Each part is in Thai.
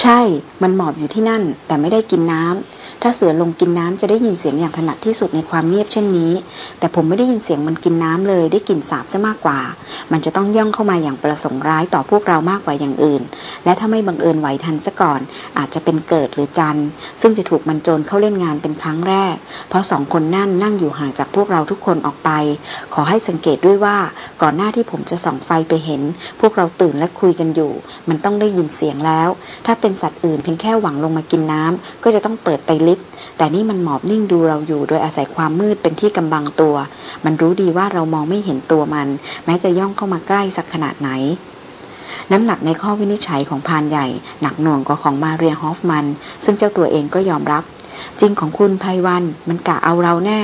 ใช่มันหมอบอยู่ที่นั่นแต่ไม่ได้กินน้ำ ถ้าเสือลงกินน้ำจะได้ยินเสียงอย่างถนัดที่สุดในความเงียบเช่นนี้ แต่ผมไม่ได้ยินเสียงมันกินน้ำเลยได้กลิ่นสาบซะมากกว่า มันจะต้องย่องเข้ามาอย่างประสงค์ร้ายต่อพวกเรามากกว่าอย่างอื่น และถ้าไม่บังเอิญไหวทันซะก่อน อาจจะเป็นเกิดหรือจันซึ่งจะถูกมันโจรเข้าเล่นงานเป็นครั้งแรก เพราะสองคนนั่นนั่งอยู่ห่างจากพวกเราทุกคนออกไป ขอให้สังเกตด้วยว่าก่อนหน้าที่ผมจะส่องไฟไปเห็น พวกเราตื่นและคุยกันอยู่ มันต้องได้ยินเสียงแล้ว ถ้าเป็นสัตว์อื่นเพียงแค่หวังลงมากินน้ำก็จะต้องเปิดไปลิฟ แต่นี่มันหมอบนิ่งดูเราอยู่ โดยอาศัยความมืดเป็นที่กำบังตัว มันรู้ดีว่าเรามองไม่เห็นตัวมัน แม้จะย่องเข้ามาใกล้สักขนาดไหน น้ำหนักในข้อวินิจฉัยของพานใหญ่ หนักหน่วงกว่าของมาเรียฮอฟมัน ซึ่งเจ้าตัวเองก็ยอมรับ จริงของคุณไพวันมันกะเอาเราแน่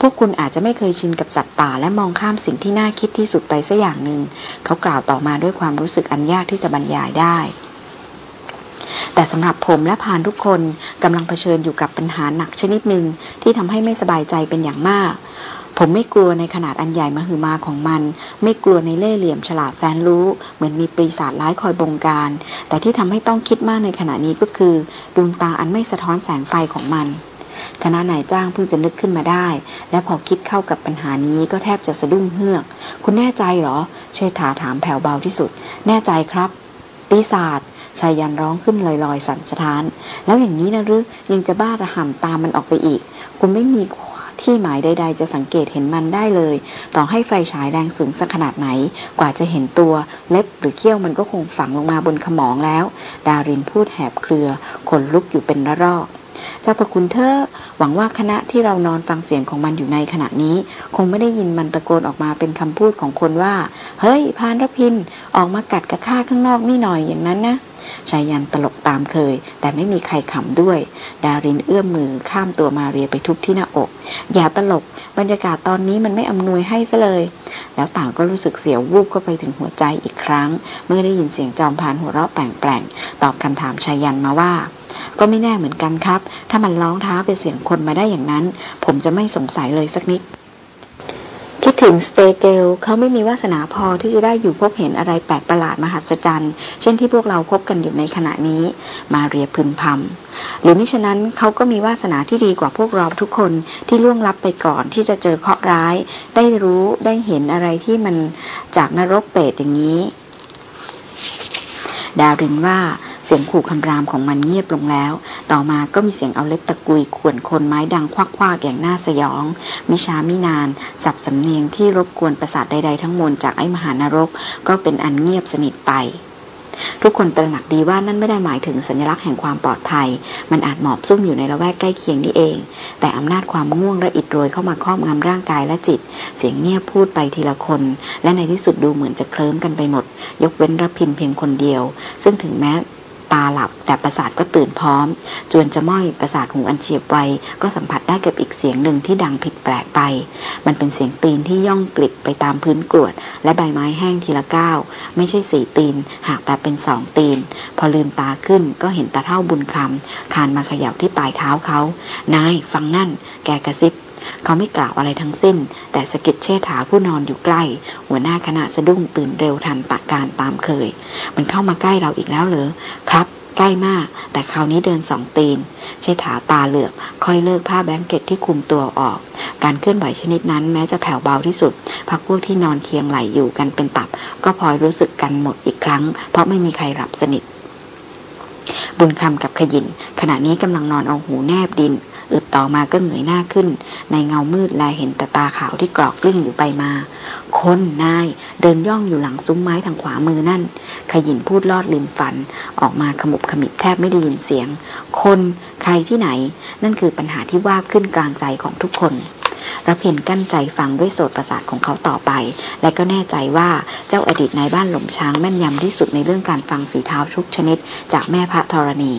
พวกคุณอาจจะไม่เคยชินกับสัตว์ป่าและมองข้ามสิ่งที่น่าคิดที่สุดไปสัอย่างหนึ่งเขากล่าวต่อมาด้วยความรู้สึกอันยากที่จะบรรยายได้ แต่สำหรับผมและพานทุกคนกำลังเผชิญอยู่กับปัญหาหนักชนิดหนึ่งที่ทำให้ไม่สบายใจเป็นอย่างมาก ผมไม่กลัวในขนาดอันใหญ่มหึมาของมัน ไม่กลัวในเล่ห์เหลี่ยมฉลาดแสนรู้ เหมือนมีปีศาจร้ายคอยบงการ แต่ที่ทำให้ต้องคิดมากในขณะนี้ก็คือดวงตาอันไม่สะท้อนแสงไฟของมันคณะนายจ้างเพิ่งจะนึกขึ้นมาได้ และพอคิดเข้ากับปัญหานี้ก็แทบจะสะดุ้งเฮือก คุณแน่ใจเหรอ เชษฐาถามแผ่วเบาที่สุด แน่ใจครับ ปีศาจ ชายยันร้องขึ้นลอยๆ สั่นสะท้าน แล้วอย่างนี้นะหรือยังจะบ้าระห่ำตามมันออกไปอีก คุณไม่มีที่หมายใด ๆ จะสังเกตเห็นมันได้เลย ต่อให้ไฟฉายแรงสูงสักขนาดไหน กว่าจะเห็นตัว เล็บหรือเขี้ยวมันก็คงฝังลงมาบนขมองแล้ว ดารินพูดแหบเครือ ขนลุกอยู่เป็นระรอก เจ้าพระคุณเธอหวังว่าคณะที่เรานอนฟังเสียงของมันอยู่ในขณะนี้ คงไม่ได้ยินมันตะโกนออกมาเป็นคำพูดของคนว่า เฮ้ย พานรพิน ออกมากัดกระข้าข้างนอกนี่หน่อยอย่างนั้นนะชายันตลกตามเคย แต่ไม่มีใครขำด้วย ดารินเอื้อมมือข้ามตัวมาเรียไปทุบที่หน้าอก อย่าตลก บรรยากาศตอนนี้มันไม่อำนวยให้ซะเลย แล้วต่างก็รู้สึกเสียววูบเข้าไปถึงหัวใจอีกครั้ง เมื่อได้ยินเสียงจอมพานหัวเราะแปลงๆตอบคำถามชายันมาว่า ก็ไม่แน่เหมือนกันครับ ถ้ามันร้องท้าเป็นเสียงคนมาได้อย่างนั้น ผมจะไม่สงสัยเลยสักนิด คิดถึงสเตเกลเขาไม่มีวาสนาพอที่จะได้อยู่พบเห็นอะไรแปลกประหลาดมหัศจรรย์ เช่นที่พวกเราพบกันอยู่ในขณะนี้ มาเรียพึมพำหรือมิฉะนั้นเขาก็มีวาสนาที่ดีกว่าพวกเราทุกคนที่ล่วงลับไปก่อนที่จะเจอเคราะห์ร้าย ได้รู้ได้เห็นอะไรที่มันจากนรกเปรตอย่างนี้ ดารินว่าเสียงขู่คำรามของมันเงียบลงแล้ว ต่อมาก็มีเสียงเอาเล็บตะกุยข่วนคนไม้ดังควักๆอย่างน่าสยอง มิช้ามินาน สับสำเนียงที่รบกวนประสาทใดๆทั้งมวลจากไอ้มหานรก ก็เป็นอันเงียบสนิทไปทุกคนตระหนักดีว่านั่นไม่ได้หมายถึงสัญลักษณ์แห่งความปลอดภัย มันอาจหมอบซุ่มอยู่ในละแวกใกล้เคียงนี่เอง แต่อำนาจความง่วงและอิดโรยเข้ามาครอบงำร่างกายและจิต เสียงเงียบพูดไปทีละคน และในที่สุดดูเหมือนจะเคลิ้มกันไปหมด ยกเว้นรพินเพียงคนเดียว ซึ่งถึงแม้ตาหลับแต่ประสาทก็ตื่นพร้อม จวนจะม้อยประสาทหูอันเฉียบไวก็สัมผัสได้กับอีกเสียงหนึ่งที่ดังผิดแปลกไป มันเป็นเสียงตีนที่ย่องกลิบไปตามพื้นกรวด และใบไม้แห้งทีละก้าวไม่ใช่สี่ตีน หากแต่เป็นสองตีน พอลืมตาขึ้นก็เห็นตาเท่าบุญคำคานมาเขย่าที่ปลายเท้าเขานายฟังนั่น แกกระซิบ เขาไม่กล่าวอะไรทั้งสิ้น แต่สกิดเชษฐาผู้นอนอยู่ใกล้ หัวหน้าคณะสะดุ้งตื่นเร็วทันตักการตามเคย มันเข้ามาใกล้เราอีกแล้วเหรอครับใกล้มาก แต่คราวนี้เดินสองตีน เชษฐาตาเหลือกค่อยเลิกผ้าแบงเก็ตที่คุมตัวออก การเคลื่อนไหวชนิดนั้นแม้จะแผ่วเบาที่สุด พักพวกที่นอนเคียงไหลอยู่กันเป็นตับ ก็พลอยรู้สึกกันหมดอีกครั้ง เพราะไม่มีใครหลับสนิทบุญคำกับขยิน ขณะนี้กำลังนอนเอาหูแนบดิน อึดต่อมาก็เหงยหน้าขึ้น ในเงามืดแลเห็นตาตาขาวที่กรอกกลิ้งอยู่ไปมา คนนายเดินย่องอยู่หลังซุ้มไม้ทางขวามือนั่น ขยินพูดลอดลิมฝัน ออกมาขมุบขมิบแทบไม่ได้ยินเสียง คนใครที่ไหน นั่นคือปัญหาที่ว่าขึ้นกลางใจของทุกคนระเพนกั้นใจฟังด้วยโสตประสาทของเขาต่อไป และก็แน่ใจว่าเจ้าอดีตนายบ้านหล่มช้างแม่นยำที่สุดในเรื่องการฟังฝีเท้าทุกชนิดจากแม่พระธรณี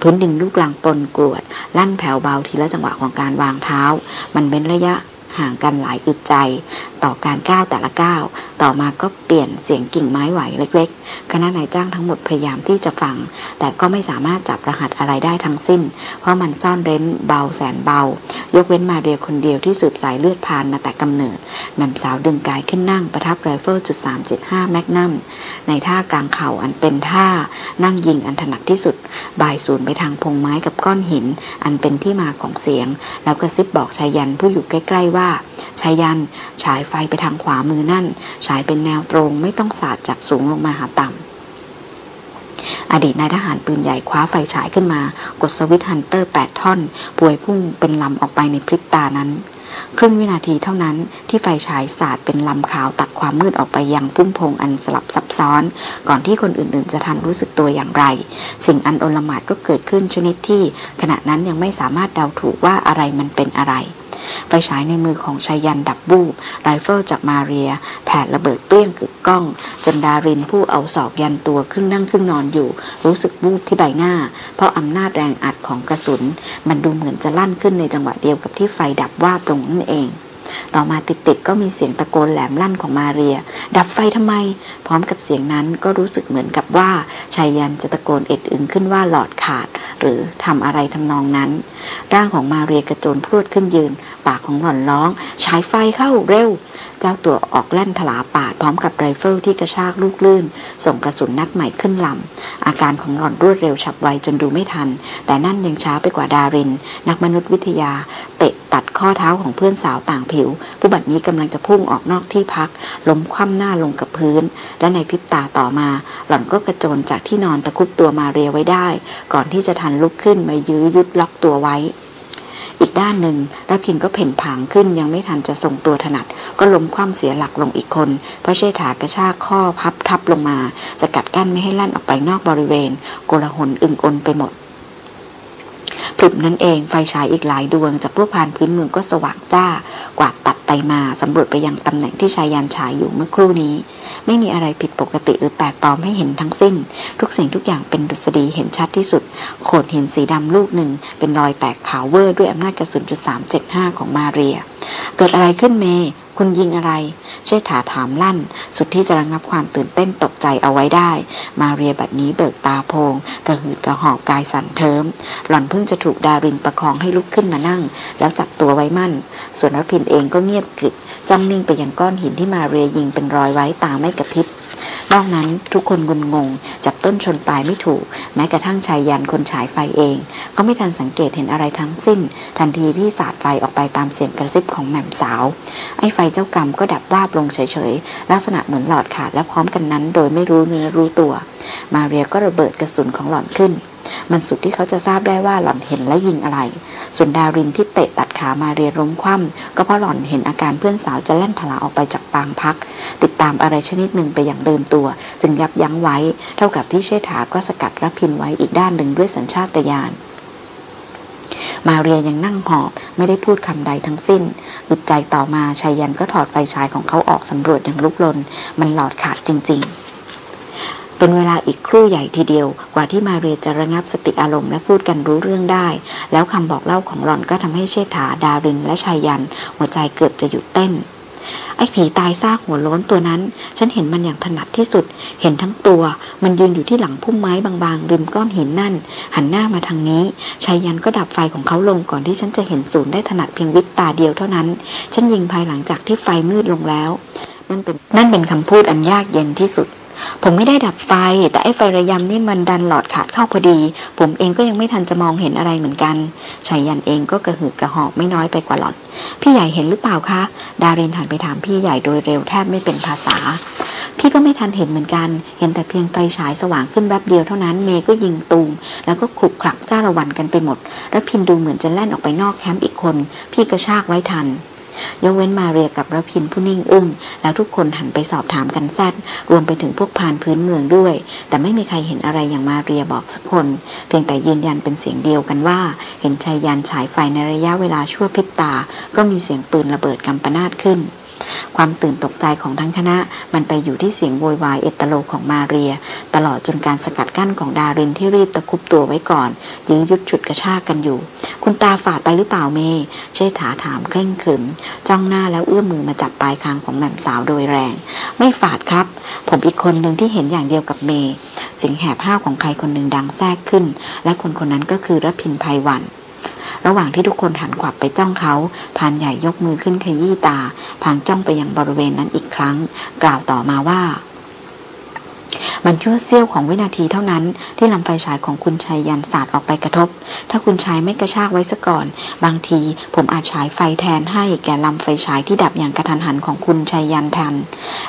พื้นดินลูกลังปนกรวด ลั่นแผ่วเบาทีละจังหวะของการวางเท้า มันเป็นระยะ ห่างกันหลายอึดใจ ต่อการก้าวแต่ละก้าวต่อมาก็เปลี่ยนเสียงกิ่งไม้ไหวเล็กๆคณะนายจ้างทั้งหมดพยายามที่จะฟัง แต่ก็ไม่สามารถจับรหัสอะไรได้ทั้งสิ้น เพราะมันซ่อนเร้นเบาแสนเบา ยกเว้นมาเรียคนเดียวที่สืบสายเลือดพานมาแต่กำเนิดแม่สาวดึงกายขึ้นนั่งประทับไรเฟิลจุดสามเจ็ดห้า magnum ในท่ากลางเข่าอันเป็นท่า นั่งยิงอันถนัดที่สุด บ่ายศูนย์ไปทางพงไม้กับก้อนหิน อันเป็นที่มาของเสียง แล้วก็ซิบบอกไชยยันต์ผู้อยู่ใกล้ๆว่าไชยยันต์ฉายไฟไปทางขวามือนั่น ฉายเป็นแนวตรงไม่ต้องสาดจากสูงลงมาหาต่ำอดีตนายทหารปืนใหญ่คว้าไฟฉายขึ้นมา กดสวิตช์ฮันเตอร์แปดท่อนป่วยพุ่งเป็นลำออกไปในพริบตานั้น ครึ่งวินาทีเท่านั้นที่ไฟฉายสาดเป็นลำขาวตัดความมืดออกไปยังพุ่มพงอันสลับซับซ้อน ก่อนที่คนอื่นๆ จะทันรู้สึกตัวอย่างไร สิ่งอันอลหม่านก็เกิดขึ้นชนิดที่ ขณะนั้นยังไม่สามารถเดาถูกว่าอะไรมันเป็นอะไร ไฟฉายในมือของไชยยันต์ดับวูบไรเฟิลจากมาเรีย แผดระเบิดเปรี้ยงกึกก้อง จนดารินผู้เอาศอกยันตัวครึ่งนั่งครึ่งนอนอยู่ รู้สึกวูบที่ใบหน้า เพราะอำนาจแรงอัดของกระสุน มันดูเหมือนจะลั่นขึ้นในจังหวะเดียวกับที่ไฟดับวาบลงนั่นเอง ต่อมาติดๆก็มีเสียงตะโกนแหลมลั่นของมาเรีย ดับไฟทำไม พร้อมกับเสียงนั้นก็รู้สึกเหมือนกับว่าไชยยันต์จะตะโกนเอ็ดอึงขึ้นว่าหลอดขาด หรือทำอะไรทำนองนั้น ร่างของมาเรียกระโจนพรวดขึ้นยืน ปากของหล่อนร้องฉายไฟเข้าเร็ว เจ้าตัวออกแล่นถลาปราดพร้อมกับไรเฟิลที่กระชากลูกลื่น ส่งกระสุนนัดใหม่ขึ้นลำอาการของหล่อนรวดเร็วฉับไวจนดูไม่ทัน แต่นั่นยังช้าไปกว่าดาริน นักมนุษยวิทยา เตะตัดข้อเท้าของเพื่อนสาวต่างผิว ผู้บัดนี้กำลังจะพุ่งออกนอกที่พัก ล้มคว่ำหน้าลงกับพื้น และในพริบตาต่อมา หล่อนก็กระโจนจากที่นอนตะคุบตัวมาเรียไว้ได้ ก่อนที่จะทันลุกขึ้นมายื้อยุดล็อกตัวไว้ อีกด้านหนึ่งรับพินก็เพ่นผางขึ้นยังไม่ทันจะส่งตัวถนัด ก็ล้มคว่ำเสียหลักลงอีกคน เพราะเชษฐากระชากข้อพับทับลงมาจะกัดกั้นไม่ให้ลั่นออกไปนอกบริเวณ โกลาหลอึงอนไปหมด พลุบนั้นเองไฟฉายอีกหลายดวง จากพวกพานพื้นเมืองก็สว่างจ้ากวาดตัดไปมาสำรวจไปยังตำแหน่งที่ชายยานฉายอยู่เมื่อครู่นี้ ไม่มีอะไรผิดปกติหรือแปลกปลอมให้เห็นทั้งสิ้น ทุกสิ่งทุกอย่างเป็นดุษฎีเห็นชัดที่สุด โขดหินสีดำลูกหนึ่ง เป็นรอยแตกขาวเวอร์ด้วยอำนาจกระสุนจุดสามเจ็ดห้าของมาเรีย เกิดอะไรขึ้นเม คุณยิงอะไร เชษฐาถามลั่น สุดที่จะระงับความตื่นเต้นตกใจเอาไว้ได้ มาเรียบัดนี้เบิกตาโพงกระหืดกระหอบกายสั่นเทิม หล่อนเพิ่งจะถูกดารินประคองให้ลุกขึ้นมานั่ง แล้วจับตัวไว้มั่น ส่วนรพินเองก็เงียบกริบจ้ำนิ่งไปยังก้อนหินที่มาเรียยิงเป็นรอยไว้ตาไม่กระพริบ นอกนั้นทุกคนงุนงง จับต้นชนปลายไม่ถูก แม้กระทั่งชายยันคนฉายไฟเอง ก็ไม่ทันสังเกตเห็นอะไรทั้งสิ้น ทันทีที่สาดไฟออกไปตามเสียงกระซิบของแหม่มสาว ไอ้ไฟเจ้ากรรมก็ดับวาบลงเฉยๆ ลักษณะเหมือนหลอดขาดและพร้อมกันนั้น โดยไม่รู้เนื้อรู้ตัว มาเรียก็ระเบิดกระสุนของหล่อนขึ้น มันสุดที่เขาจะทราบได้ว่าหล่อนเห็นและยิงอะไร ส่วนดารินที่เตะตัดขามาเรียล้มคว่ำก็เพราะหล่อนเห็นอาการเพื่อนสาวจะแล่นถลาออกไปจากปางพัก ติดตามอะไรชนิดหนึ่งไปอย่างเดิมตัว จึงยับยั้งไว้ เท่ากับที่เชษฐาก็สกัดรับพินไว้อีกด้านหนึ่งด้วยสัญชาตญาณมาเรียยังนั่งหอบไม่ได้พูดคำใดทั้งสิ้นอึดใจต่อมาชายยันก็ถอดไฟฉายของเขาออกสำรวจอย่างลุกลน มันหลอดขาดจริง ๆ เป็นเวลาอีกครู่ใหญ่ทีเดียว กว่าที่มาเรียจะระงับสติอารมณ์และพูดกันรู้เรื่องได้ แล้วคำบอกเล่าของหล่อนก็ทำให้เชษฐาดารินและชายยัน หัวใจเกือบจะหยุดเต้นไอ้ผีตายซากหัวล้นตัวนั้น ฉันเห็นมันอย่างถนัดที่สุด เห็นทั้งตัว มันยืนอยู่ที่หลังพุ่มไม้บางๆ ริมก้อนหินนั่น หันหน้ามาทางนี้ ชายยันก็ดับไฟของเขาลงก่อนที่ฉันจะเห็นศูนย์ได้ถนัดเพียงวิบตาเดียวเท่านั้น ฉันยิงภายหลังจากที่ไฟมืดลงแล้ว นั่นเป็นนั่นเป็นคำพูดอันยากเย็นที่สุด ผมไม่ได้ดับไฟ แต่ไอ้ไฟระยำนี่มันดันหลอดขาดเข้าพอดี ผมเองก็ยังไม่ทันจะมองเห็นอะไรเหมือนกันชายยันเองก็กระหืดกระหอบไม่น้อยไปกว่าหลอนพี่ใหญ่เห็นหรือเปล่าคะ ดารินหันไปถามพี่ใหญ่โดยเร็วแทบไม่เป็นภาษา พี่ก็ไม่ทันเห็นเหมือนกัน เห็นแต่เพียงไฟฉายสว่างขึ้นแวบเดียวเท่านั้นเมย์ก็ยิงตูมแล้วก็ขลุกขลักจ้าระวันกันไปหมด แล้วพินดูเหมือนจะแล่นออกไปนอกแคมป์อีกคน พี่กระชากไว้ทัน ยกเว้นมาเรียกับระพินผู้นิ่งอึ้งแล้วทุกคนหันไปสอบถามกันสั้นรวมไปถึงพวกพานพื้นเมืองด้วย แต่ไม่มีใครเห็นอะไรอย่างมาเรียบอกสักคน เพียงแต่ยืนยันเป็นเสียงเดียวกันว่า เห็นชายยานฉายไฟในระยะเวลาชั่วพริบตา ก็มีเสียงปืนระเบิดกำปนาดขึ้น ความตื่นตกใจของทั้งคณะมันไปอยู่ที่เสียงโวยวายเอตโลของมาเรีย ตลอดจนการสกัดกั้นของดารินที่รีบตะคุบตัวไว้ก่อน ยื้อยุดฉุดกระชากกันอยู่ คุณตาฝาดไปหรือเปล่าเมเชษฐาถามเคร่งขรึม จ้องหน้าแล้วเอื้อมมือมาจับปลายคางของแม่สาวโดยแรง ไม่ฝาดครับ ผมอีกคนหนึ่งที่เห็นอย่างเดียวกับเมเสียงแหบห้าวของใครคนหนึ่งดังแทรกขึ้น และคนคนนั้นก็คือรพินภัยวัน ระหว่างที่ทุกคนหันขวับไปจ้องเขาพานใหญ่ยกมือขึ้นขยี้ตาพานจ้องไปยังบริเวณนั้นอีกครั้ง กล่าวต่อมาว่า มันชั่วเสี้ยวของวินาทีเท่านั้น ที่ลำไฟฉายของคุณชายยันสาดออกไปกระทบ ถ้าคุณชายไม่กระชากไว้ซะก่อน บางทีผมอาจฉายไฟแทนให้แก่ลำไฟฉายที่ดับอย่างกระทันหันของคุณชายยันทัน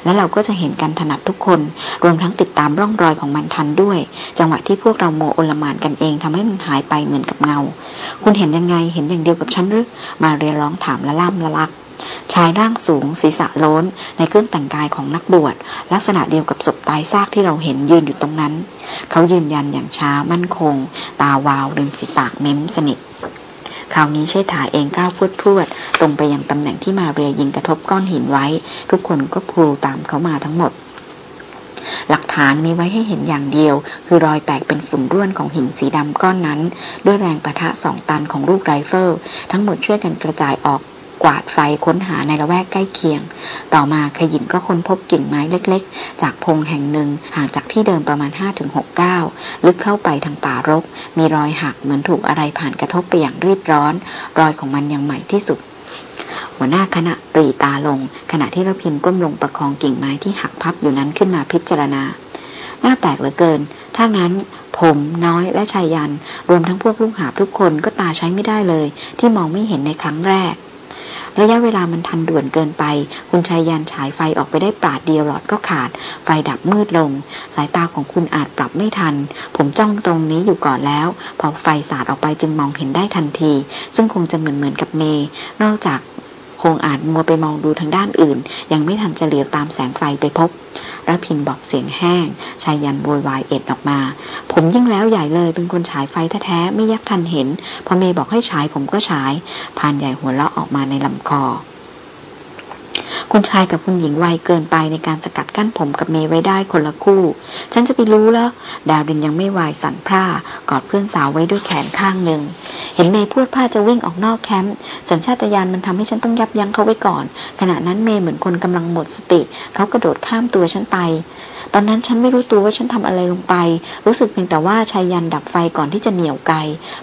และเราก็จะเห็นกันถนัดทุกคน รวมทั้งติดตามร่องรอยของมันทันด้วย จังหวะที่พวกเราโมโอลมานกันเองทำให้มันหายไปเหมือนกับเงา คุณเห็นยังไงเห็นอย่างเดียวกับฉันหรือมาเรียร้องถามละล่ำละลัก ชายร่างสูง ศีรษะโล้น ในเครื่องแต่งกายของนักบวช ลักษณะเดียวกับศพตายซากที่เราเห็นยืนอยู่ตรงนั้น เขายืนยันอย่างช้ามั่นคง ตาวาวริมฝีปากเม้มสนิทคราวนี้เชษฐาเองก้าวพูดพวดตรงไปยังตำแหน่งที่มาเรียยิงกระทบก้อนหินไว้ ทุกคนก็พูตามเขามาทั้งหมด หลักฐานมีไว้ให้เห็นอย่างเดียว คือรอยแตกเป็นฝุ่นร่วนของหินสีดำก้อนนั้น ด้วยแรงประทะสองตันของลูกไรเฟิลทั้งหมดช่วยกันกระจายออก วาดไฟค้นหาในละแวกใกล้เคียง ต่อมาขยินก็ค้นพบกิ่งไม้เล็กๆ จากพงแห่งหนึ่งห่างจากที่เดิมประมาณ 5-6ก้าวลึกเข้าไปทางป่ารก มีรอยหักเหมือนถูกอะไรผ่านกระทบไปอย่างรีบร้อน รอยของมันยังใหม่ที่สุดหัวหน้าคณะปรีตาลง ขณะที่ระพินก้มลงประคองกิ่งไม้ที่หักพับอยู่นั้นขึ้นมาพิจารณา หน้าแปลกเหลือเกิน ถ้างั้น ผมน้อยและชายยัน รวมทั้งพวกลูกหาทุกคนก็ตาใช้ไม่ได้เลย ที่มองไม่เห็นในครั้งแรก ระยะเวลามันทันด่วนเกินไป คุณชายยันฉายไฟออกไปได้ปราดเดียวหลอดก็ขาด ไฟดับมืดลง สายตาของคุณอาจปรับไม่ทัน ผมจ้องตรงนี้อยู่ก่อนแล้ว พอไฟสาดออกไปจึงมองเห็นได้ทันที ซึ่งคงจะเหมือนเหมือนกับเมนอกจาก คงอาจมัวไปมองดูทางด้านอื่น ยังไม่ทันจะเหลียวตามแสงไฟไปพบรพินบอกเสียงแห้งชายยันโวยวายเอ็ดออกมา ผมยิ่งแล้วใหญ่เลยเป็นคนฉายไฟแท้ๆไม่ยักทันเห็น พอเมย์บอกให้ฉายผมก็ฉายพานใหญ่หัวเราะออกมาในลำคอ คุณชายกับคุณหญิงไวเกินไปในการสกัดกั้นผมกับเมย์ไว้ได้คนละคู่ ฉันจะไปรู้แล้วดาวดินยังไม่วายสั่นพร่ากอดเพื่อนสาวไว้ด้วยแขนข้างหนึ่ง เห็นเมย์พูดพลาจะวิ่งออกนอกแคมป์สัญชาตญาณมันทำให้ฉันต้องยับยั้งเขาไว้ก่อน ขณะนั้นเมย์เหมือนคนกำลังหมดสติ เขากระโดดข้ามตัวฉันไปตอนนั้นฉันไม่รู้ตัวว่าฉันทำอะไรลงไป รู้สึกเพียงแต่ว่าชายยันดับไฟก่อนที่จะเหนี่ยวไก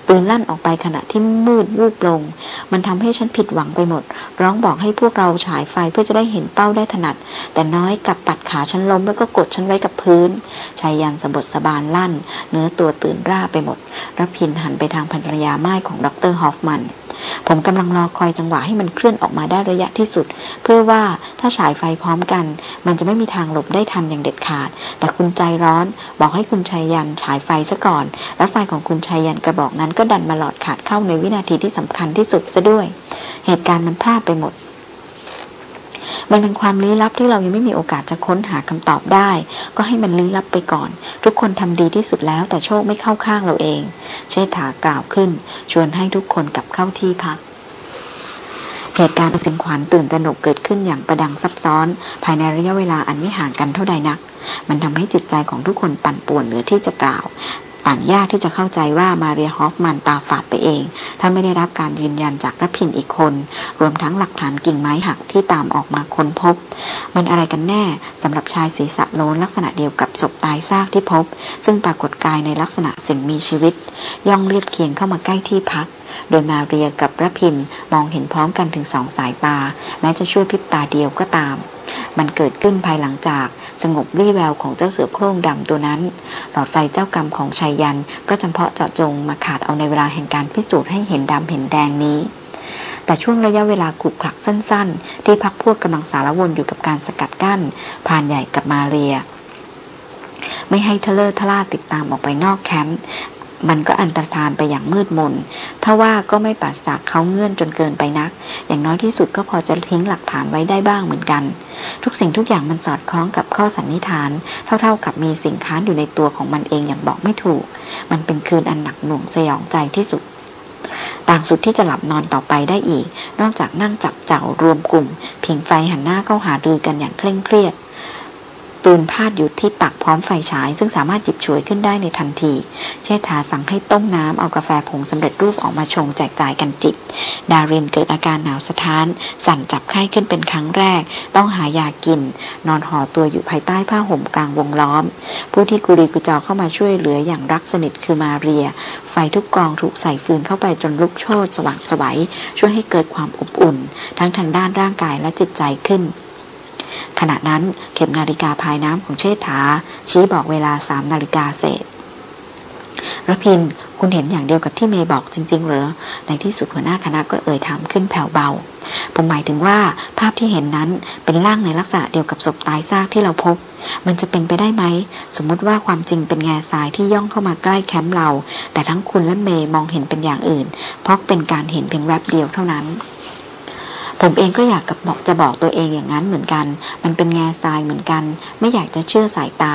ปืนลั่นออกไปขณะที่มืดวูบลง มันทำให้ฉันผิดหวังไปหมด ร้องบอกให้พวกเราฉายไฟเพื่อจะได้เห็นเป้าได้ถนัด แต่น้อยกับปัดขาฉันล้มแล้วก็กดฉันไว้กับพื้นชายยันสะบดสะบานลั่น เนื้อตัวตื่นร่าไปหมดรับพินหันไปทางภรรยาไม้ของดรฮอฟมัน ผมกำลังรอคอยจังหวะให้มันเคลื่อนออกมาได้ระยะที่สุด เพื่อว่าถ้าฉายไฟพร้อมกัน มันจะไม่มีทางหลบได้ทันอย่างเด็ดขาด แต่คุณใจร้อนบอกให้คุณชัยยันฉายไฟซะก่อน แล้วไฟของคุณชัยยันกระบอกนั้นก็ดันมาหลอดขาดเข้าในวินาทีที่สำคัญที่สุดซะด้วย เหตุการณ์มันพลาดไปหมด มันเป็นความลี้ลับที่เรายังไม่มีโอกาสจะค้นหาคำตอบได้ ก็ให้มันลี้ลับไปก่อน ทุกคนทำดีที่สุดแล้วแต่โชคไม่เข้าข้างเราเอง เชษฐากล่าวขึ้น ชวนให้ทุกคนกลับเข้าที่พักเหตุการณ์สิงขวัญตื่นตระหนกเกิดขึ้นอย่างประดังซับซ้อน ภายในระยะเวลาอันไม่ห่างกันเท่าใดนัก มันทำให้จิตใจของทุกคนปั่นป่วนเหลือที่จะกล่าว ต่างยากที่จะเข้าใจว่ามาเรียฮอฟมันตาฝาดไปเองท่าไม่ได้รับการยืนยันจากรพินอีกคน รวมทั้งหลักฐานกิ่งไม้หักที่ตามออกมาค้นพบ มันอะไรกันแน่สำหรับชายศีรษะโลนลักษณะเดียวกับศพตายซากที่พบ ซึ่งปรากฏกายในลักษณะสิ่งมีชีวิต ย่องเรียบเคียงเข้ามาใกล้ที่พักโดยมาเรียกับระพินมองเห็นพร้อมกันถึงสองสายตา แม้จะชั่วพริบตาเดียวก็ตาม มันเกิดขึ้นภายหลังจากสงบวี่แววของเจ้าเสือโคร่งดำตัวนั้น หลอดไฟเจ้ากรรมของไชยยันต์ก็จำเพาะเจาะจงมาขาดเอาในเวลาแห่งการพิสูจน์ให้เห็นดำเห็นแดงนี้ แต่ช่วงระยะเวลาขุกขลักสั้น ๆ ที่พักพวกกำลังสาละวนอยู่กับการสกัดกั้นพรานใหญ่กับมาเรียไม่ให้เทเลอร์ทลาติดตามออกไปนอกแคมป์ มันก็อันตรธานไปอย่างมืดมนถ้าว่าก็ไม่ปราศจากเขาเงื่อนจนเกินไปนัก อย่างน้อยที่สุดก็พอจะทิ้งหลักฐานไว้ได้บ้างเหมือนกัน ทุกสิ่งทุกอย่างมันสอดคล้องกับข้อสันนิษฐาน เท่าๆกับมีสิ่งค้านอยู่ในตัวของมันเองอย่างบอกไม่ถูก มันเป็นคืนอันหนักหน่วงสยองใจที่สุดต่างสุดที่จะหลับนอนต่อไปได้อีก นอกจากนั่งจับเจ้ารวมกลุ่ม ผิงไฟหันหน้าเข้าหารือกันอย่างเคร่งเครียด ปืนพาดอยู่ที่ตักพร้อมไฟฉาย ซึ่งสามารถหยิบฉวยขึ้นได้ในทันที เชษฐาสั่งให้ต้มน้ำเอากาแฟผงสำเร็จรูปออกมาชงแจกจ่ายกันจิบ ดารินเกิดอาการหนาวสะท้าน สั่นจับไข้ขึ้นเป็นครั้งแรก ต้องหายากิน นอนห่อตัวอยู่ภายใต้ผ้าห่มกลางวงล้อม ผู้ที่กุรีกุจอเข้ามาช่วยเหลืออย่างรักสนิทคือมาเรีย ไฟทุกกองถูกใส่ฟืนเข้าไปจนลุกโชนสว่างสวัยช่วยให้เกิดความอบอุ่น ทั้งทางด้านร่างกายและจิตใจขึ้น ขณะนั้นเข็มนาฬิกาภายน้ำของเชษฐา ชี้บอกเวลาสามนาฬิกาเศษระพิน คุณเห็นอย่างเดียวกับที่เมย์บอกจริง ๆ เหรอ ในที่สุดหัวหน้าคณะก็เอ่ยถามขึ้นแผ่วเบา ผมหมายถึงว่าภาพที่เห็นนั้นเป็นร่างในลักษณะเดียวกับศพตายซากที่เราพบ มันจะเป็นไปได้ไหม สมมติว่าความจริงเป็นแง่ทรายที่ย่องเข้ามาใกล้แคมป์เรา แต่ทั้งคุณและเมย์มองเห็นเป็นอย่างอื่น เพราะเป็นการเห็นเพียงแวบเดียวเท่านั้น ผมเองก็อยากกับบอกจะบอกตัวเองอย่างนั้นเหมือนกัน มันเป็นแง่ทรายเหมือนกัน ไม่อยากจะเชื่อสายตา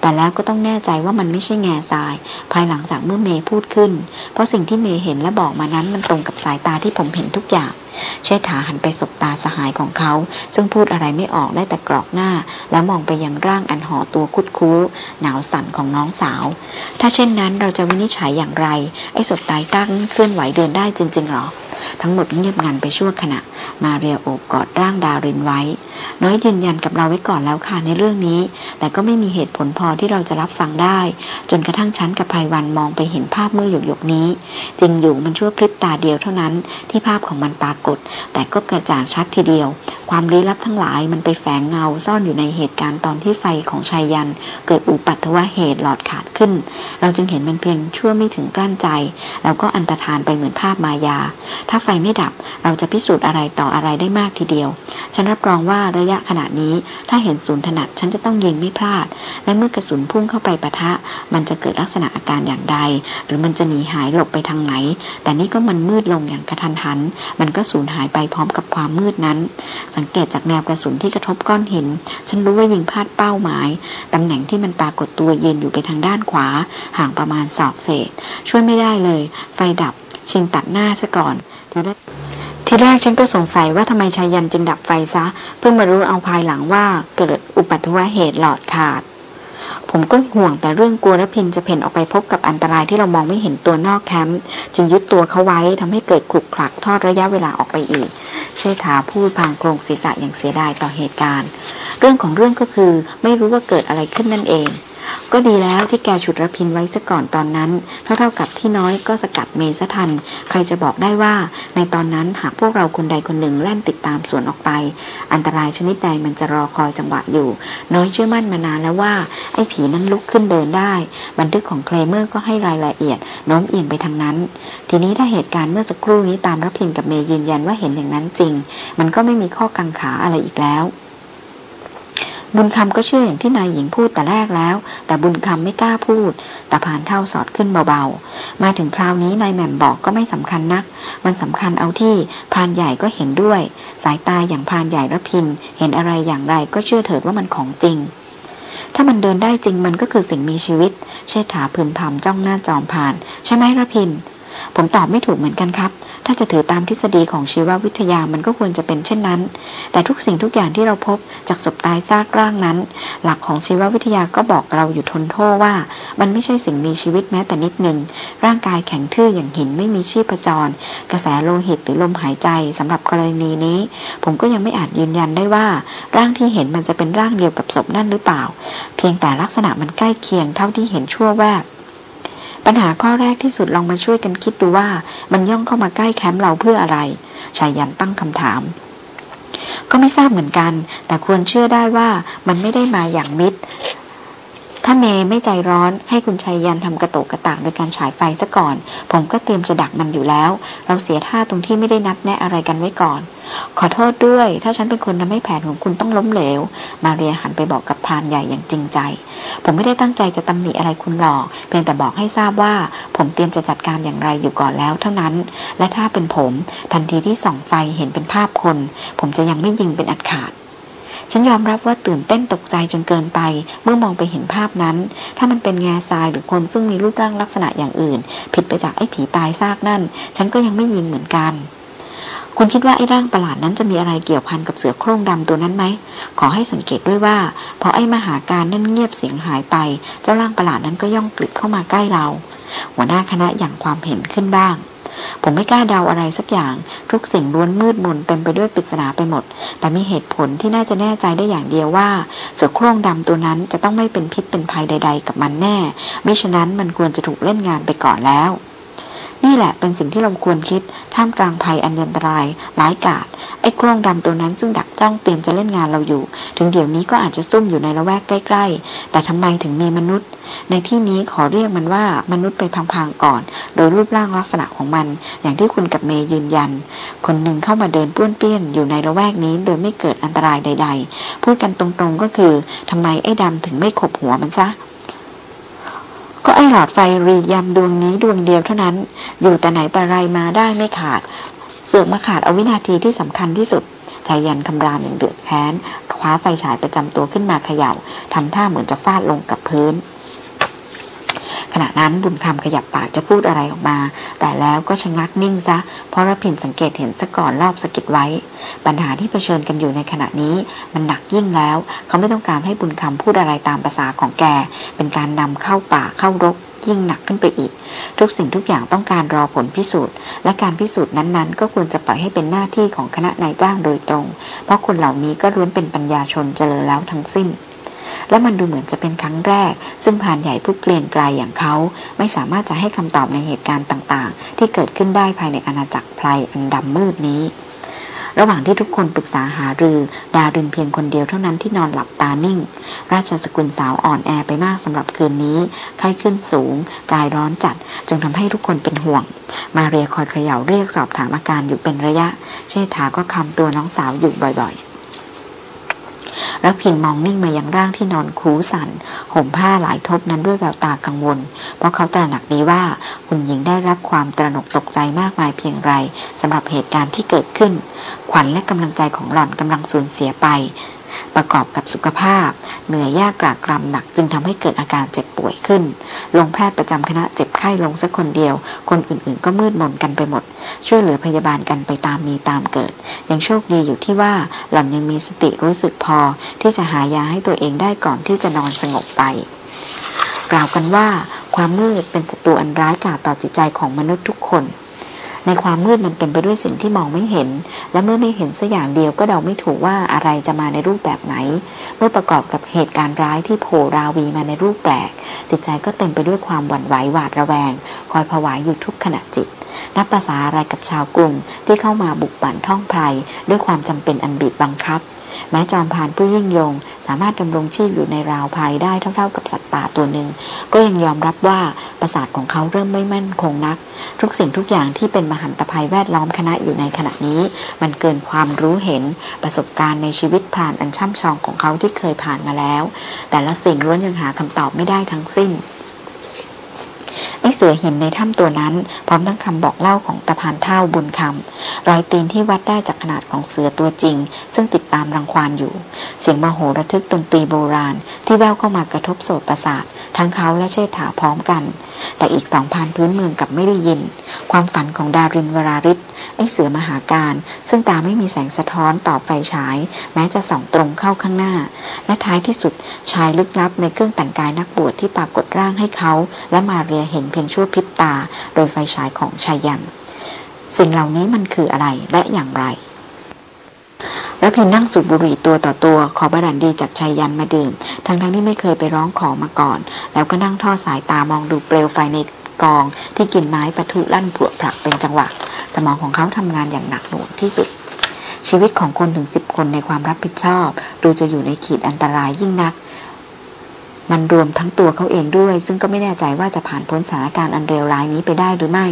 แต่แล้วก็ต้องแน่ใจว่ามันไม่ใช่แง่ทราย ภายหลังจากเมื่อเมย์พูดขึ้น เพราะสิ่งที่เมย์เห็นและบอกมานั้นมันตรงกับสายตาที่ผมเห็นทุกอย่างเชษฐาหันไปสบตาสหายของเขา ซึ่งพูดอะไรไม่ออกได้แต่กรอกหน้า แล้วมองไปยังร่างอันห่อตัวคุดคู้ หนาวสั่นของน้องสาว ถ้าเช่นนั้นเราจะวินิจฉัยอย่างไร ไอ้ศพตายซากเคลื่อนไหวเดินได้จริงๆหรอ ทั้งหมดเงียบงันไปชั่วขณะ มาเรียโอบกอดร่างดารินไว้ น้อยยืนยันกับเราไว้ก่อนแล้วค่ะในเรื่องนี้ แต่ก็ไม่มีเหตุผลพอที่เราจะรับฟังได้ จนกระทั่งชั้นกับภัยวันมองไปเห็นภาพเมื่อหยกหยกนี้ จริงอยู่มันชั่วพริบตาเดียวเท่านั้นที่ภาพของมันปรากฏ แต่ก็กระจ่างชัดทีเดียว ความลี้ลับทั้งหลายมันไปแฝงเงาซ่อนอยู่ในเหตุการณ์ตอนที่ไฟของชายยัน เกิดอุปัตวะเหตุหลอดขาดขึ้น เราจึงเห็นมันเพียงชั่วไม่ถึงกลั้นใจ แล้วก็อันตรธานไปเหมือนภาพมายา ถ้าไฟไม่ดับเราจะพิสูจน์อะไรต่ออะไรได้มากทีเดียว ฉันรับรองว่าระยะขณะนี้ถ้าเห็นศูนย์ถนัดฉันจะต้องยิงไม่พลาด และเมื่อกระสุนพุ่งเข้าไปปะทะ มันจะเกิดลักษณะอาการอย่างใด หรือมันจะหนีหายหลบไปทางไหน แต่นี่ก็มันมืดลงอย่างกระทันหัน มันก็สูญหายไปพร้อมกับความมืดนั้นสังเกตจากแนวกระสุนที่กระทบก้อนหิน ฉันรู้ว่ายิงพลาดเป้าหมาย ตำแหน่งที่มันปรากฏตัวเย็นอยู่ไปทางด้านขวา ห่างประมาณศอกเศษ ช่วยไม่ได้เลย ไฟดับ ชิงตัดหน้าซะก่อนทีแรกฉันก็สงสัยว่าทำไมชายันจึงดับไฟซะ เพิ่งมารู้เอาภายหลังว่าเกิดอุปัตวเหตุหลอดขาด ผมก็ห่วงแต่เรื่องกลัวและพินจะเพ่นออกไปพบกับอันตรายที่เรามองไม่เห็นตัวนอกแคมป์จึงยึดตัวเขาไว้ทำให้เกิดขลุกขลักทอดระยะเวลาออกไปอีก เชษฐาพูดพางโครงศีรษะอย่างเสียดายต่อเหตุการณ์ เรื่องของเรื่องก็คือไม่รู้ว่าเกิดอะไรขึ้นนั่นเอง ก็ดีแล้วที่แกฉุดระพินไว้ซะก่อนตอนนั้น เท่าเท่ากับที่น้อยก็สกัดเมซะทัน ใครจะบอกได้ว่า ในตอนนั้นหากพวกเราคนใดคนหนึ่งแล่นติดตามสวนออกไป อันตรายชนิดใดมันจะรอคอยจังหวะอยู่ น้อยเชื่อมั่นมานานแล้วว่า ไอ้ผีนั้นลุกขึ้นเดินได้ บันทึกของเคลเมอร์ก็ให้รายละเอียดโน้มเอียงไปทางนั้น ทีนี้ถ้าเหตุการณ์เมื่อสักครู่นี้ตามรพินกับเมย์ยืนยันว่าเห็นอย่างนั้นจริง มันก็ไม่มีข้อกังขาอะไรอีกแล้ว บุญคำก็เชื่ออย่างที่นายหญิงพูดแต่แรกแล้ว แต่บุญคำไม่กล้าพูด แต่ผ่านเท่าสอดขึ้นเบาๆ มาถึงคราวนี้นายแหม่มบอกก็ไม่สำคัญนัก มันสำคัญเอาที่พรานใหญ่ก็เห็นด้วย สายตาอย่างพรานใหญ่ระพิน เห็นอะไรอย่างไรก็เชื่อเถิดว่ามันของจริง ถ้ามันเดินได้จริงมันก็คือสิ่งมีชีวิต เชษฐาพึมพำจ้องหน้าจอมผ่าน ใช่ไหมระพิน ผมตอบไม่ถูกเหมือนกันครับ ถ้าจะถือตามทฤษฎีของชีววิทยามันก็ควรจะเป็นเช่นนั้น แต่ทุกสิ่งทุกอย่างที่เราพบจากศพตายซากร่างนั้น หลักของชีววิทยาก็บอกเราอยู่ทนโทษว่า มันไม่ใช่สิ่งมีชีวิตแม้แต่นิดหนึ่ง ร่างกายแข็งทื่ออย่างหินไม่มีชีพจร กระแสโลหิตหรือลมหายใจสำหรับกรณีนี้ ผมก็ยังไม่อาจยืนยันได้ว่า ร่างที่เห็นมันจะเป็นร่างเดียวกับศพนั่นหรือเปล่า เพียงแต่ลักษณะมันใกล้เคียงเท่าที่เห็นชั่วแวบ ปัญหาข้อแรกที่สุดลองมาช่วยกันคิดดูว่า มันย่องเข้ามาใกล้แคมป์เราเพื่ออะไรชายยันตั้งคำถาม ก็ไม่ทราบเหมือนกัน แต่ควรเชื่อได้ว่ามันไม่ได้มาอย่างมิตร ถ้าเมย์ไม่ใจร้อนให้คุณชัยยันทำกระโตกกระตากโดยการฉายไฟซะก่อน ผมก็เตรียมจะดักมันอยู่แล้ว เราเสียท่าตรงที่ไม่ได้นัดแนะอะไรกันไว้ก่อน ขอโทษด้วย ถ้าฉันเป็นคนทำให้แผนของคุณต้องล้มเหลว มาเรียหันไปบอกกับพรานใหญ่อย่างจริงใจ ผมไม่ได้ตั้งใจจะตำหนิอะไรคุณหรอก เพียงแต่บอกให้ทราบว่า ผมเตรียมจะจัดการอย่างไรอยู่ก่อนแล้ว เท่านั้น และถ้าเป็นผม ทันทีที่ส่องไฟเห็นเป็นภาพคน ผมจะยังไม่ยิงเป็นอัดขาด ฉันยอมรับว่าตื่นเต้นตกใจจนเกินไป เมื่อมองไปเห็นภาพนั้น ถ้ามันเป็นแง่ทรายหรือคนซึ่งมีรูปร่างลักษณะอย่างอื่น ผิดไปจากไอ้ผีตายซากนั่น ฉันก็ยังไม่ยิงเหมือนกัน คุณคิดว่าไอ้ร่างประหลาดนั้นจะมีอะไรเกี่ยวพันกับเสือโคร่งดำตัวนั้นไหม ขอให้สังเกตด้วยว่า พอไอ้มหาการนั่นเงียบเสียงหายไป เจ้าร่างประหลาดนั้นก็ย่องกลิบเข้ามาใกล้เรา หัวหน้าคณะอย่างความเห็นขึ้นบ้าง ผมไม่กล้าเดาอะไรสักอย่าง ทุกสิ่งล้วนมืดมนเต็มไปด้วยปริศนาไปหมด แต่มีเหตุผลที่น่าจะแน่ใจได้อย่างเดียวว่าเสือโคร่งดำตัวนั้นจะต้องไม่เป็นพิษเป็นภัยใด ๆ กับมันแน่ ไม่ฉะนั้นมันควรจะถูกเล่นงานไปก่อนแล้ว นี่แหละเป็นสิ่งที่เราควรคิด ท่ามกลางภัยอันอันตรายร้ายกาจไอ้โครงดำตัวนั้นซึ่งดักจ้องเตรียมจะเล่นงานเราอยู่ ถึงเดี๋ยวนี้ก็อาจจะซุ่มอยู่ในละแวกใกล้ ๆ แต่ทำไมถึงมีมนุษย์ ในที่นี้ขอเรียกมันว่ามนุษย์ไปพังๆก่อน โดยรูปร่างลักษณะของมัน อย่างที่คุณกับเมย์ยืนยัน คนหนึ่งเข้ามาเดินป้วนเปี้ยนอยู่ในละแวกนี้ โดยไม่เกิดอันตรายใด ๆ พูดกันตรงๆก็คือทำไมไอ้ดำถึงไม่ขบหัวมันซะ ก็ไอหลอดไฟรียำดวงนี้ดวงเดียวเท่านั้น อยู่แต่ไหนแต่ไรมาได้ไม่ขาด เสือกมาขาดเอาวินาทีที่สำคัญที่สุดชายยันคำรามอย่างเดือดแค้นคว้าไฟฉายประจำตัวขึ้นมาเขยา่าทำท่าเหมือนจะฟาดลงกับพื้น ขณะนั้นบุญคำขยับปากจะพูดอะไรออกมา แต่แล้วก็ชะงักนิ่งซะ เพราะระพินสังเกตเห็นซะก่อนรอบสกิดไว้ ปัญหาที่เผชิญกันอยู่ในขณะนี้ มันหนักยิ่งแล้ว เขาไม่ต้องการให้บุญคำพูดอะไรตามภาษาของแก เป็นการนำเข้าป่าเข้ารกยิ่งหนักขึ้นไปอีก ทุกสิ่งทุกอย่างต้องการรอผลพิสูจน์ และการพิสูจน์นั้นๆ ก็ควรจะปล่อยให้เป็นหน้าที่ของคณะนายจ้างโดยตรง เพราะคนเหล่านี้ก็ล้วนเป็นปัญญาชนเจริญแล้วทั้งสิ้น และมันดูเหมือนจะเป็นครั้งแรก ซึ่งผ่านใหญ่ผู้เกลียนไกลอย่างเขา ไม่สามารถจะให้คำตอบในเหตุการณ์ต่างๆ ที่เกิดขึ้นได้ภายในอาณาจักรไพรอันดำมืดนี้ระหว่างที่ทุกคนปรึกษาหารือ ดารินเพียงคนเดียวเท่านั้นที่นอนหลับตานิ่ง ราชสกุลสาวอ่อนแอไปมากสำหรับคืนนี้ ไข้ขึ้นสูง กายร้อนจัด จึงทำให้ทุกคนเป็นห่วง มาเรียคอยเขย่าเรียกสอบถามอาการอยู่เป็นระยะ เชษฐาก็คำตัวน้องสาวอยู่บ่อยๆ รับพินมองนิ่งมายังร่างที่นอนคูสันห่มผ้าหลายทบนั้นด้วยแววตากังวล เพราะเขาตระหนักดีว่าคุณหญิงได้รับความตระหนกตกใจมากมายเพียงไรสำหรับเหตุการณ์ที่เกิดขึ้น ขวัญและกำลังใจของหล่อนกำลังสูญเสียไป ประกอบกับสุขภาพ เหนื่อยยากกรากกรำหนัก จึงทำให้เกิดอาการเจ็บป่วยขึ้น ลงแพทย์ประจำคณะเจ็บไข้ลงสักคนเดียว คนอื่นๆ ก็มืดมนกันไปหมด ช่วยเหลือพยาบาลกันไปตามมีตามเกิด ยังโชคดีอยู่ที่ว่าหล่อนยังมีสติรู้สึกพอ ที่จะหายาให้ตัวเองได้ก่อนที่จะนอนสงบไป กล่าวกันว่า ความมืดเป็นศัตรูอันร้ายกาจต่อจิตใจของมนุษย์ทุกคน ในความมืดมันเต็มไปด้วยสิ่งที่มองไม่เห็น และเมื่อไม่เห็นสักอย่างเดียวก็เดาไม่ถูกว่าอะไรจะมาในรูปแบบไหน เมื่อประกอบกับเหตุการณ์ร้ายที่โผล่ราวีมาในรูปแปลก จิตใจก็เต็มไปด้วยความหวั่นไหวหวาดระแวง คอยผวาอยู่ทุกขณะจิตนับภาษาอะไรกับชาวกรุงที่เข้ามาบุกบั่นท่องไพรด้วยความจำเป็นอันบีบบังคับ แม้จอมพานผู้ยิ่งยง สามารถดำรงชีพอยู่ในราวภายได้เท่าๆกับสัตว์ป่าตัวหนึ่ง ก็ยังยอมรับว่าประสาทของเขาเริ่มไม่มั่นคงนัก ทุกสิ่งทุกอย่างที่เป็นมหันตภัยแวดล้อมคณะอยู่ในขณะนี้ มันเกินความรู้เห็นประสบการณ์ในชีวิตผ่านอันช่ำชองของเขาที่เคยผ่านมาแล้ว แต่ละสิ่งล้วนยังหาคำตอบไม่ได้ทั้งสิ้น ไอ้เสือเห็นในถ้ำตัวนั้น พร้อมทั้งคำบอกเล่าของตะพานเท่าบุญคำรอยตีนที่วัดได้จากขนาดของเสือตัวจริง ซึ่งติดตามรังควานอยู่ เสียงมโหระทึกดนตรีโบราณ ที่แววเข้ามากระทบโสตประสาท ทั้งเขาและเชษฐาพร้อมกัน แต่อีกสองพันพื้นเมืองกับไม่ได้ยิน ความฝันของดารินวราริศ ไอ้เสือมหาการ ซึ่งตาไม่มีแสงสะท้อนต่อไฟฉาย แม้จะส่องตรงเข้าข้างหน้า และท้ายที่สุดชายลึกลับในเครื่องแต่งกายนักบวชที่ปรากฏร่างให้เขา และมาเรียเห็นเพียงชั่วพริบตา โดยไฟฉายของชายยันสิ่งเหล่านี้มันคืออะไรและอย่างไรแล้วพินนั่งสูบบุหรี่ตัวต่อตัว ขอบรันดีจากชายยันมาดื่ม ทั้งทั้งที่ไม่เคยไปร้องขอมาก่อน แล้วก็นั่งทอดสายตามองดูเปลวไฟในกอง ที่กินไม้ปะทุลั่นผุผลักเป็นจังหวะ สมองของเขาทำงานอย่างหนักหน่วงที่สุด ชีวิตของคนถึงสิบคนในความรับผิดชอบ ดูจะอยู่ในขีดอันตรายยิ่งนัก มันรวมทั้งตัวเขาเองด้วย ซึ่งก็ไม่แน่ใจว่าจะผ่านพ้นสถานการณ์อันเลวร้ายนี้ไปได้หรือไม่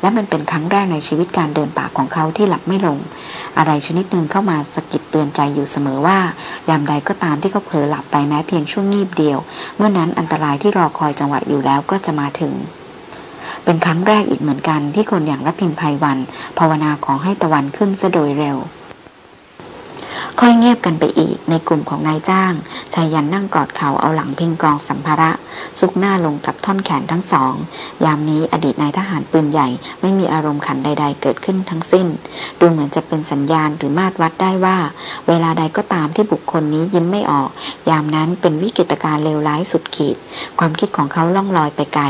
และมันเป็นครั้งแรกในชีวิตการเดินป่าของเขาที่หลับไม่ลง อะไรชนิดหนึ่งเข้ามาสะกิดเตือนใจอยู่เสมอว่า ยามใดก็ตามที่เขาเผลอหลับไปแม้เพียงช่วงงีบเดียว เมื่อนั้นอันตรายที่รอคอยจังหวะอยู่แล้วก็จะมาถึง เป็นครั้งแรกอีกเหมือนกันที่คนอย่างรัพินภัยวัน ภาวนาขอให้ตะวันขึ้นซะโดยเร็ว ค่อยเงียบกันไปอีกในกลุ่มของนายจ้างชายยันนั่งกอดเข่าเอาหลังพิงกองสัมภาระ ซุกหน้าลงกับท่อนแขนทั้งสอง ยามนี้อดีตนายทหารปืนใหญ่ ไม่มีอารมณ์ขันใด ๆ เกิดขึ้นทั้งสิ้น ดูเหมือนจะเป็นสัญญาณหรือมาตรวัดได้ว่า เวลาใดก็ตามที่บุคคลนี้ยิ้มไม่ออก ยามนั้นเป็นวิกฤตการเลวร้ายสุดขีด ความคิดของเขาล่องลอยไปไกล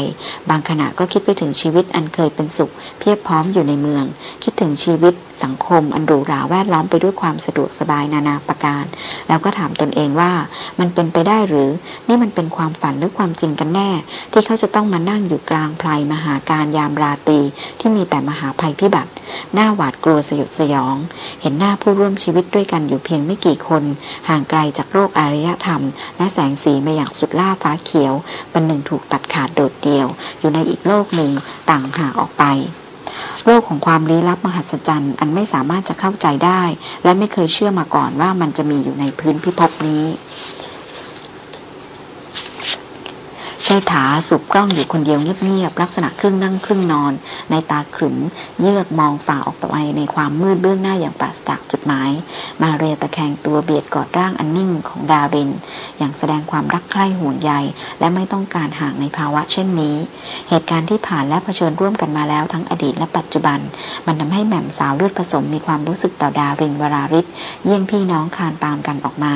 บางขณะก็คิดไปถึงชีวิตอันเคยเป็นสุข เพียบพร้อมอยู่ในเมือง ดถึงชีวิตสังคมอันหรูหราแวดล้อมไปด้วยความสะดวกสบายนานาประการ แล้วก็ถามตนเองว่ามันเป็นไปได้หรือ นี่มันเป็นความฝันหรือความจริงกันแน่ ที่เขาจะต้องมานั่งอยู่กลางพลายมหาการยามราตรีที่มีแต่มหาภัยพิบัติ หน้าหวาดกลัวสยดสยอง เห็นหน้าผู้ร่วมชีวิตด้วยกันอยู่เพียงไม่กี่คน ห่างไกลจากโลกอารยธรรม และแสงสีมาอย่างสุดล่าฟ้าเขียว เป็นหนึ่งถูกตัดขาดโดดเดี่ยว อยู่ในอีกโลกหนึ่งต่างห่างออกไป โลกของความลี้ลับมหัศจรรย์อันไม่สามารถจะเข้าใจได้ และไม่เคยเชื่อมาก่อนว่ามันจะมีอยู่ในพื้นพิภพนี้ ชายถาสูบกล้องอยู่คนเดียวเงียบๆลักษณะครึ่งนั่งครึ่งนอน ในตาขรึมเยือกมองฝ่าออกไปในความมืดเบื้องหน้าอย่างปราศจากจุดหมาย มาเรียตะแคงตัวเบียดกอดร่างอันนิ่งของดาริน อย่างแสดงความรักใคร่ห่วงใยและไม่ต้องการห่างในภาวะเช่นนี้ เหตุการณ์ที่ผ่านและเผชิญร่วมกันมาแล้วทั้งอดีตและปัจจุบัน มันทำให้แหม่มสาวเลือดผสมมีความรู้สึกต่อดารินวราริศเยี่ยงพี่น้องคานตามกันออกมา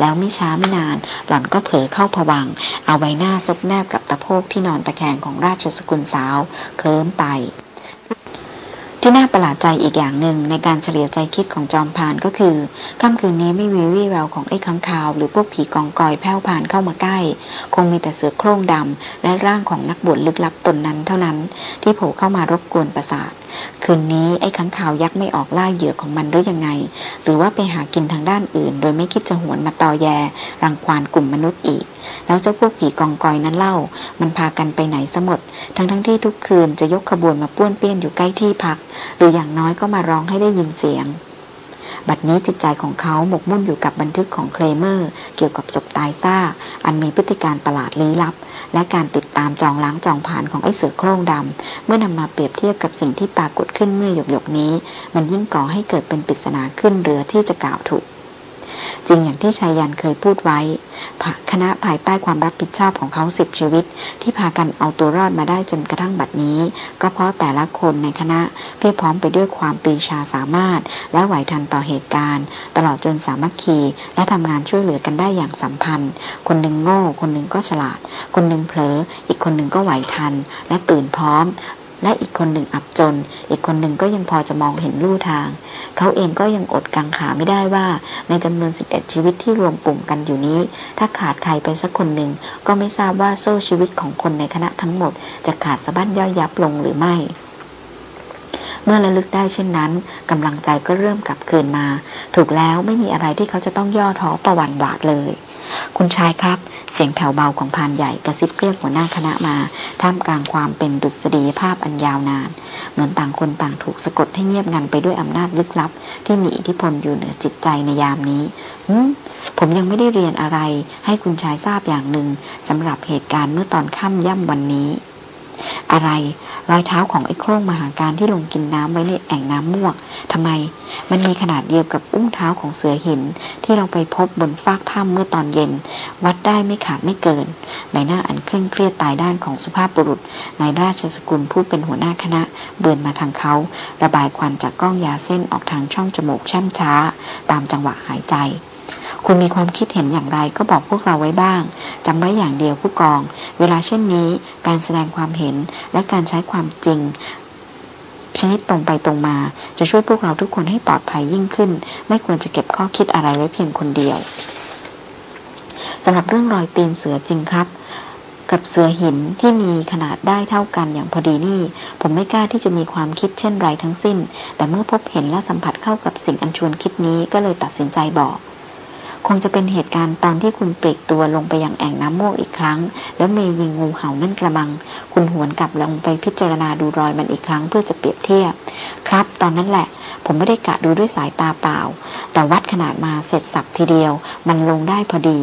แล้วไม่ช้าไม่นาน หล่อนก็เผลอเข้าผวังเอาใบหน้าซบแนบกับตะโพกที่นอนตะแคงของราชสกุลสาว เคลิ้มไป ที่น่าประหลาดใจอีกอย่างหนึ่งในการเฉลียวใจคิดของจอมพานก็คือค่ำคืนนี้ไม่มีวี่แววของไอ้ค้างคาว หรือพวกผีกองกอยแผ่วผ่านเข้ามาใกล้ คงมีแต่เสือโคร่งดำและร่างของนักบวชลึกลับตนนั้นเท่านั้น ที่โผล่เข้ามารบกวนประสาท คืนนี้ไอ้ขังข่าวยักษ์ไม่ออกล่าเหยื่อของมันหรือยังไง หรือว่าไปหากินทางด้านอื่น โดยไม่คิดจะหวนมาตอแย รังควานกลุ่มมนุษย์อีก แล้วเจ้าพวกผีกองกอยนั้นเล่า มันพากันไปไหนสมด ทั้งทั้งที่ทุกคืนจะยกขบวนมาป้วนเปี้ยนอยู่ใกล้ที่พัก หรืออย่างน้อยก็มาร้องให้ได้ยินเสียง บัดนี้จิตใจของเขาหมกมุ่นอยู่กับบันทึกของเคลเมอร์ เกี่ยวกับศพตายซ่าอันมีพฤติการประหลาดลี้ลับ และการติดตามจองล้างจองผ่านของไอ้เสือโคร่งดำเมื่อนำมาเปรียบเทียบกับสิ่งที่ปรากฏขึ้นเมื่อหยกๆนี้ มันยิ่งก่อให้เกิดเป็นปริศนาขึ้นเรือที่จะกล่าวถูก จริงอย่างที่ชายยันเคยพูดไว้ คณะภายใต้ความรับผิดชอบของเขาสิบชีวิต ที่พากันเอาตัวรอดมาได้จนกระทั่งบัดนี้ ก็เพราะแต่ละคนในคณะเพียรพร้อมไปด้วยความปีชาสามารถ และไหวทันต่อเหตุการณ์ ตลอดจนสามัคคี และทำงานช่วยเหลือกันได้อย่างสัมพันธ์ คนหนึ่งโง่ คนหนึ่งก็ฉลาด คนหนึ่งเผลอ อีกคนหนึ่งก็ไหวทัน และตื่นพร้อม และอีกคนหนึ่งอับจน อีกคนหนึ่งก็ยังพอจะมองเห็นลู่ทาง เขาเองก็ยังอดกังขาไม่ได้ว่า ในจำนวนสิบเอ็ดชีวิตที่รวมกลุ่มกันอยู่นี้ ถ้าขาดใครไปสักคนหนึ่ง ก็ไม่ทราบว่าโซ่ชีวิตของคนในคณะทั้งหมด จะขาดสะบั้นย่อยยับลงหรือไม่เมื่อระลึกได้เช่นนั้นกำลังใจก็เริ่มกลับคืนมา ถูกแล้วไม่มีอะไรที่เขาจะต้องย่อท้อประวันบาดเลย คุณชายครับ เสียงแผ่วเบาของพานใหญ่กระซิบเรียกหัวหน้าคณะมา ท่ามกลางความเป็นดุษฎีภาพอันยาวนาน เหมือนต่างคนต่างถูกสะกดให้เงียบงันไปด้วยอำนาจลึกลับ ที่มีอิทธิพลอยู่เหนือจิตใจในยามนี้ผมยังไม่ได้เรียนอะไร ให้คุณชายทราบอย่างหนึ่งสำหรับเหตุการณ์เมื่อตอนค่ำย่ำวันนี้ อะไร รอยเท้าของไอ้โครงมหาการที่ลงกินน้ำไว้ในแอ่งน้ำม่วกทำไม มันมีขนาดเดียวกับอุ้งเท้าของเสือหิน ที่เราไปพบบนฟากถ้ำเมื่อตอนเย็น วัดได้ไม่ขาดไม่เกิน ใบหน้าอันเคร่งเครียดตายด้านของสุภาพบุรุษนายราชสกุลผู้เป็นหัวหน้าคณะ เบือนมาทางเขา ระบายควันจากกล้องยาเส้นออกทางช่องจมูกช่ำช้า ตามจังหวะหายใจ คุณมีความคิดเห็นอย่างไรก็บอกพวกเราไว้บ้างจำไว้อย่างเดียวผู้กอง เวลาเช่นนี้การแสดงความเห็นและการใช้ความจริงชนิดตรงไปตรงมา จะช่วยพวกเราทุกคนให้ปลอดภัยยิ่งขึ้น ไม่ควรจะเก็บข้อคิดอะไรไว้เพียงคนเดียวสำหรับเรื่องรอยตีนเสือจริงครับ กับเสือหินที่มีขนาดได้เท่ากันอย่างพอดีนี่ ผมไม่กล้าที่จะมีความคิดเช่นไรทั้งสิ้น แต่เมื่อพบเห็นและสัมผัสเข้ากับสิ่งอันชวนคิดนี้ก็เลยตัดสินใจบอก คงจะเป็นเหตุการณ์ตอนที่คุณปลีกตัวลงไปยังแอ่งน้ำโมกอีกครั้ง แล้วเมย์ยิงงูเห่านั่นกระมัง คุณหวนกลับลงไปพิจารณาดูรอยมันอีกครั้งเพื่อจะเปรียบเทียบ ครับ ตอนนั้นแหละ ผมไม่ได้กะดูด้วยสายตาเปล่า แต่วัดขนาดมาเสร็จสับทีเดียว มันลงได้พอดี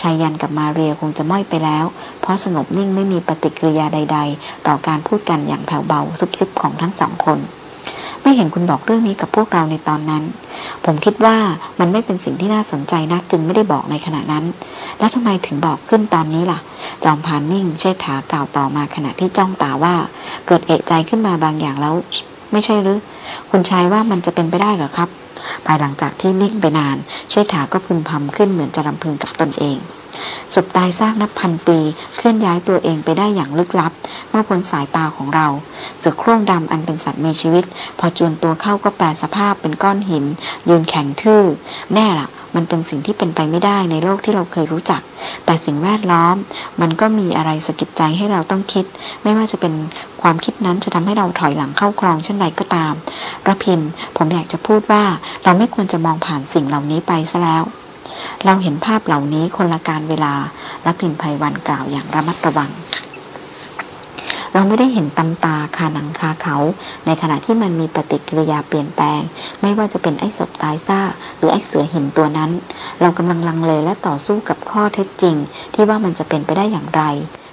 ชายยันกับมาเรียคงจะม้อยไปแล้ว เพราะสงบนิ่งไม่มีปฏิกิริยาใด ๆ ต่อการพูดกันอย่างแผ่วเบาซุบซิบของทั้งสองคน ไม่เห็นคุณบอกเรื่องนี้กับพวกเราในตอนนั้น ผมคิดว่ามันไม่เป็นสิ่งที่น่าสนใจนักจึงไม่ได้บอกในขณะนั้น แล้วทำไมถึงบอกขึ้นตอนนี้ล่ะ จอมพานนิ่งเชษฐากล่าวต่อมาขณะที่จ้องตาว่า เกิดเอะใจขึ้นมาบางอย่างแล้ว ไม่ใช่หรือ คุณชายว่ามันจะเป็นไปได้หรอครับ ภายหลังจากที่นิ่งไปนานเชษฐาก็พึมพำขึ้นเหมือนจะรำพึงกับตนเองศพตายซากนับพันปีเคลื่อนย้ายตัวเองไปได้อย่างลึกลับ เมื่อพ้นสายตาของเรา เสือโคร่งดำอันเป็นสัตว์มีชีวิต พอจวนตัวเข้าก็แปลสภาพเป็นก้อนหิน ยืนแข็งทื่อ แน่ละ่ะ มันเป็นสิ่งที่เป็นไปไม่ได้ในโลกที่เราเคยรู้จัก แต่สิ่งแวดล้อม มันก็มีอะไรสะกิดใจให้เราต้องคิด ไม่ว่าจะเป็นความคิดนั้นจะทำให้เราถอยหลังเข้าคลองเช่นไรก็ตามระพินผมอยากจะพูดว่าเราไม่ควรจะมองผ่านสิ่งเหล่านี้ไปซะแล้วเราเห็นภาพเหล่านี้คนละการเวลาและพินภัยวันกล่าวอย่างระมัดระวัง เราไม่ได้เห็นตำตาคาหนังคาเขา ในขณะที่มันมีปฏิกิริยาเปลี่ยนแปลง ไม่ว่าจะเป็นไอ้ศพตายซ่า หรือไอ้เสือหินตัวนั้น เรากำลังลังเลและต่อสู้กับข้อเท็จจริง ที่ว่ามันจะเป็นไปได้อย่างไร